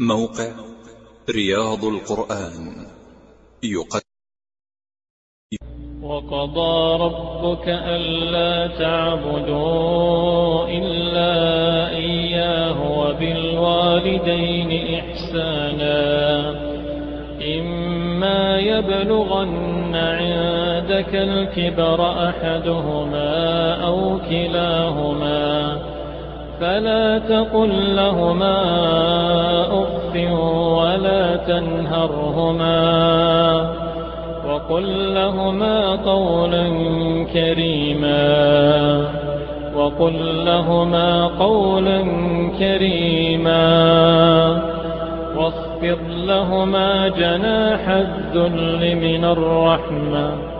موقع رياض القرآن. يقدم. وقضى ربك ألا تعبدوا إلا إياه وبالوالدين إحسانا. إما يبلغن عندك الكبر أحدهما أو كلاهما فلا تقل لهما أف ولا تنهرهما وقل لهما قولا كريما وقل لهما قولا كريما واخفض لهما جناح الذل من الرحمة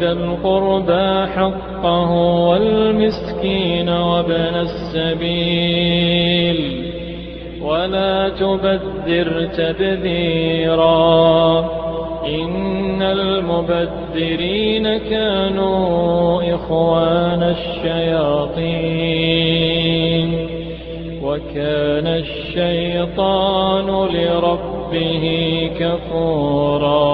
ذا القربى حقه والمسكين وابن السبيل ولا تبذر تبذيرا إن المبذرين كانوا إخوان الشياطين وكان الشيطان لربه كفورا